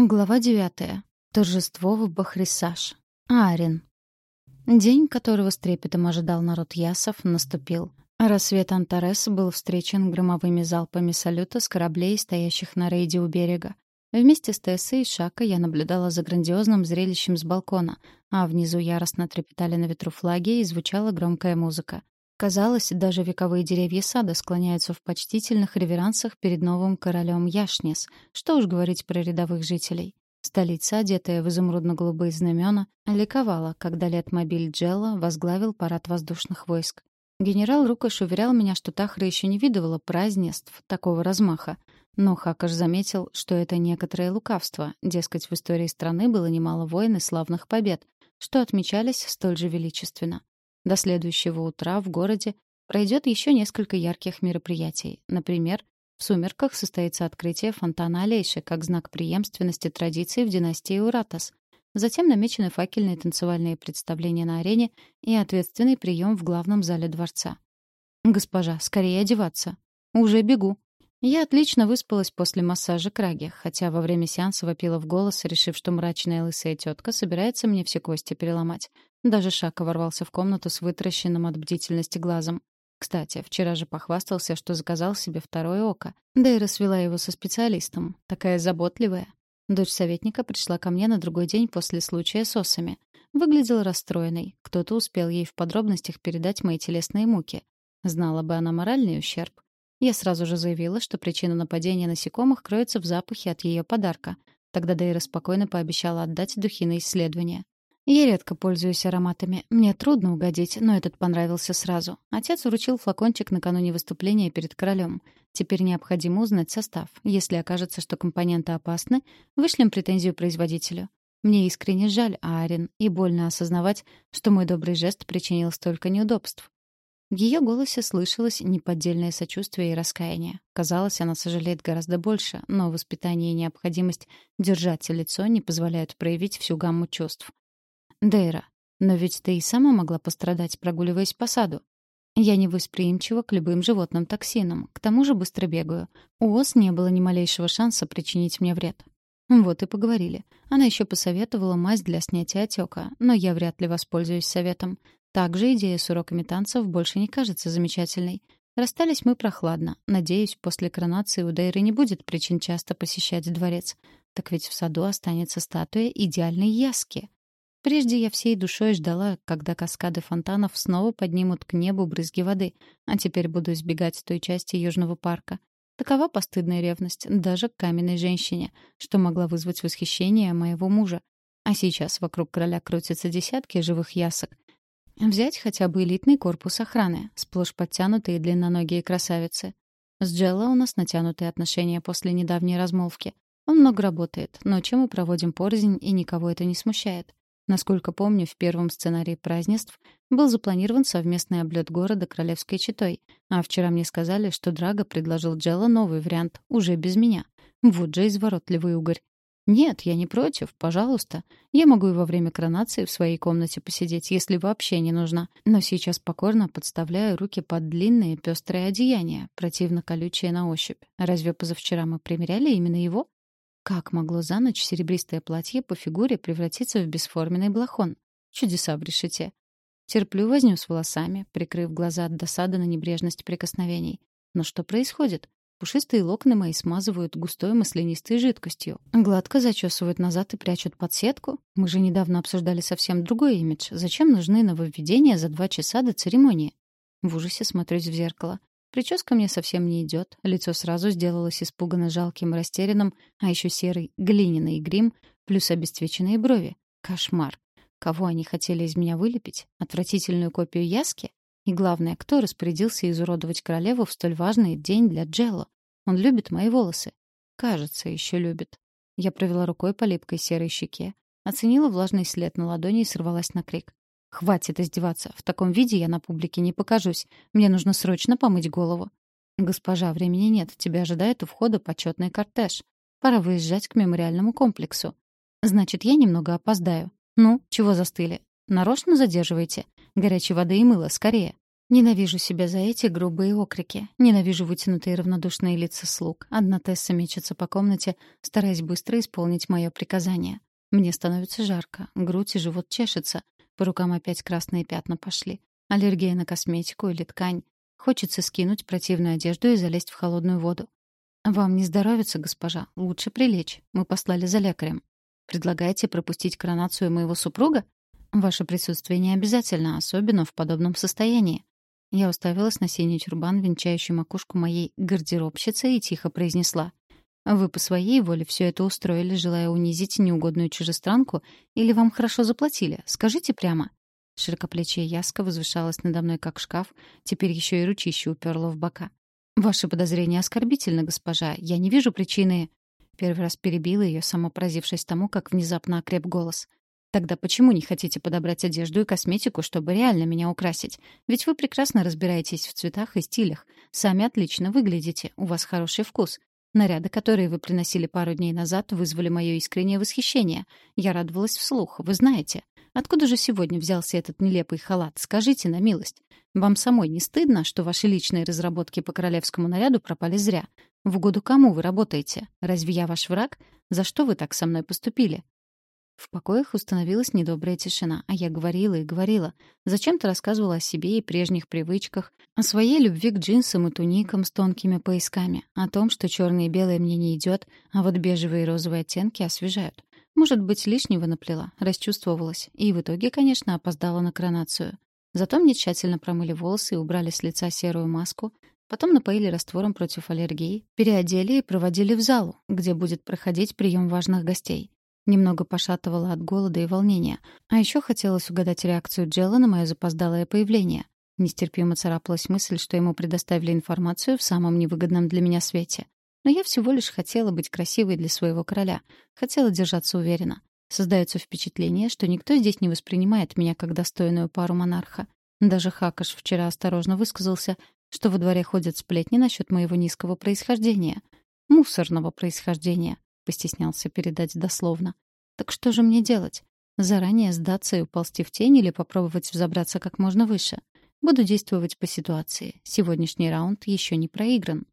Глава девятая. Торжество в Бахрисаж. Арин. День, которого с трепетом ожидал народ Ясов, наступил. Рассвет Антарес был встречен громовыми залпами салюта с кораблей, стоящих на рейде у берега. Вместе с Тессой и Шака я наблюдала за грандиозным зрелищем с балкона, а внизу яростно трепетали на ветру флаги и звучала громкая музыка. Казалось, даже вековые деревья сада склоняются в почтительных реверансах перед новым королем Яшнес. Что уж говорить про рядовых жителей. Столица, одетая в изумрудно-голубые знамена, ликовала, когда летмобиль Джелла возглавил парад воздушных войск. Генерал Рукаш уверял меня, что Тахра еще не видывала празднеств такого размаха. Но Хакаш заметил, что это некоторое лукавство, дескать, в истории страны было немало войн и славных побед, что отмечались столь же величественно. До следующего утра в городе пройдет еще несколько ярких мероприятий. Например, в сумерках состоится открытие фонтана Алейши как знак преемственности традиций в династии Уратас. Затем намечены факельные танцевальные представления на арене и ответственный прием в главном зале дворца. «Госпожа, скорее одеваться». «Уже бегу», я отлично выспалась после массажа Краги, хотя во время сеанса вопила в голос, решив, что мрачная лысая тетка собирается мне все кости переломать. Даже Шака ворвался в комнату с вытаращенным от бдительности глазом. Кстати, вчера же похвастался, что заказал себе второе око. Да и рассвела его со специалистом. Такая заботливая. Дочь советника пришла ко мне на другой день после случая с осами. Выглядела расстроенной. Кто-то успел ей в подробностях передать мои телесные муки. Знала бы она моральный ущерб. Я сразу же заявила, что причина нападения насекомых кроется в запахе от ее подарка. Тогда Дейра спокойно пообещала отдать духи на исследование. Я редко пользуюсь ароматами. Мне трудно угодить, но этот понравился сразу. Отец уручил флакончик накануне выступления перед королем. Теперь необходимо узнать состав. Если окажется, что компоненты опасны, вышлем претензию производителю. Мне искренне жаль Аарин, и больно осознавать, что мой добрый жест причинил столько неудобств. В ее голосе слышалось неподдельное сочувствие и раскаяние. Казалось, она сожалеет гораздо больше, но воспитание и необходимость держать лицо не позволяют проявить всю гамму чувств. «Дейра, но ведь ты и сама могла пострадать, прогуливаясь по саду. Я не восприимчива к любым животным токсинам, к тому же быстро бегаю. У ос не было ни малейшего шанса причинить мне вред». Вот и поговорили. Она еще посоветовала мазь для снятия отека, но я вряд ли воспользуюсь советом. Также идея с уроками танцев больше не кажется замечательной. Расстались мы прохладно. Надеюсь, после коронации у Дейры не будет причин часто посещать дворец. Так ведь в саду останется статуя идеальной яски. Прежде я всей душой ждала, когда каскады фонтанов снова поднимут к небу брызги воды, а теперь буду избегать той части Южного парка. Такова постыдная ревность даже к каменной женщине, что могла вызвать восхищение моего мужа. А сейчас вокруг короля крутятся десятки живых ясок, Взять хотя бы элитный корпус охраны, сплошь подтянутые длинноногие красавицы. С Джелла у нас натянутые отношения после недавней размолвки. Он много работает, ночи мы проводим порознь, и никого это не смущает. Насколько помню, в первом сценарии празднеств был запланирован совместный облет города королевской четой, а вчера мне сказали, что Драго предложил Джелла новый вариант, уже без меня. Вот же изворотливый угорь. «Нет, я не против, пожалуйста. Я могу и во время коронации в своей комнате посидеть, если вообще не нужна. Но сейчас покорно подставляю руки под длинные пестрые одеяния, противно колючие на ощупь. Разве позавчера мы примеряли именно его?» Как могло за ночь серебристое платье по фигуре превратиться в бесформенный блохон? Чудеса в. Терплю возню с волосами, прикрыв глаза от досады на небрежность прикосновений. Но что происходит? Пушистые локоны мои смазывают густой маслянистой жидкостью. Гладко зачесывают назад и прячут под сетку. Мы же недавно обсуждали совсем другой имидж. Зачем нужны нововведения за два часа до церемонии? В ужасе смотрюсь в зеркало. Прическа мне совсем не идет. Лицо сразу сделалось испуганно жалким растерянным, а еще серый глиняный грим плюс обесцвеченные брови. Кошмар. Кого они хотели из меня вылепить? Отвратительную копию Яски? И главное, кто распорядился изуродовать королеву в столь важный день для Джелло? Он любит мои волосы. Кажется, еще любит. Я провела рукой по липкой серой щеке, оценила влажный след на ладони и сорвалась на крик. «Хватит издеваться. В таком виде я на публике не покажусь. Мне нужно срочно помыть голову». «Госпожа, времени нет. Тебя ожидает у входа почетный кортеж. Пора выезжать к мемориальному комплексу». «Значит, я немного опоздаю. Ну, чего застыли? Нарочно задерживаете? Горячей воды и мыла, скорее». Ненавижу себя за эти грубые окрики. Ненавижу вытянутые равнодушные лица слуг. Одна Тесса мечется по комнате, стараясь быстро исполнить мое приказание. Мне становится жарко, грудь и живот чешется. По рукам опять красные пятна пошли. Аллергия на косметику или ткань. Хочется скинуть противную одежду и залезть в холодную воду. «Вам не здоровится, госпожа. Лучше прилечь. Мы послали за лекарем. Предлагаете пропустить коронацию моего супруга? Ваше присутствие не обязательно, особенно в подобном состоянии. Я уставилась на синий тюрбан, венчающий макушку моей гардеробщицы, и тихо произнесла. «Вы по своей воле все это устроили, желая унизить неугодную чужестранку, или вам хорошо заплатили? Скажите прямо». Широкоплечья яска возвышалась надо мной, как шкаф, теперь еще и ручище уперла в бока. «Ваши подозрения оскорбительны, госпожа. Я не вижу причины...» Первый раз перебила ее, самопоразившись тому, как внезапно окреп голос. Тогда почему не хотите подобрать одежду и косметику, чтобы реально меня украсить? Ведь вы прекрасно разбираетесь в цветах и стилях. Сами отлично выглядите, у вас хороший вкус. Наряды, которые вы приносили пару дней назад, вызвали мое искреннее восхищение. Я радовалась вслух, вы знаете. Откуда же сегодня взялся этот нелепый халат? Скажите на милость. Вам самой не стыдно, что ваши личные разработки по королевскому наряду пропали зря? В угоду кому вы работаете? Разве я ваш враг? За что вы так со мной поступили? В покоях установилась недобрая тишина, а я говорила и говорила. Зачем-то рассказывала о себе и прежних привычках, о своей любви к джинсам и туникам с тонкими поясками, о том, что черное и белое мне не идет, а вот бежевые и розовые оттенки освежают. Может быть, лишнего наплела, расчувствовалась, и в итоге, конечно, опоздала на коронацию. Зато мне тщательно промыли волосы и убрали с лица серую маску, потом напоили раствором против аллергии, переодели и проводили в залу, где будет проходить прием важных гостей. Немного пошатывала от голода и волнения. А еще хотелось угадать реакцию Джелла на мое запоздалое появление. Нестерпимо царапалась мысль, что ему предоставили информацию в самом невыгодном для меня свете. Но я всего лишь хотела быть красивой для своего короля. Хотела держаться уверенно. Создается впечатление, что никто здесь не воспринимает меня как достойную пару монарха. Даже Хакаш вчера осторожно высказался, что во дворе ходят сплетни насчет моего низкого происхождения. Мусорного происхождения постеснялся передать дословно. Так что же мне делать? Заранее сдаться и уползти в тень или попробовать взобраться как можно выше? Буду действовать по ситуации. Сегодняшний раунд еще не проигран.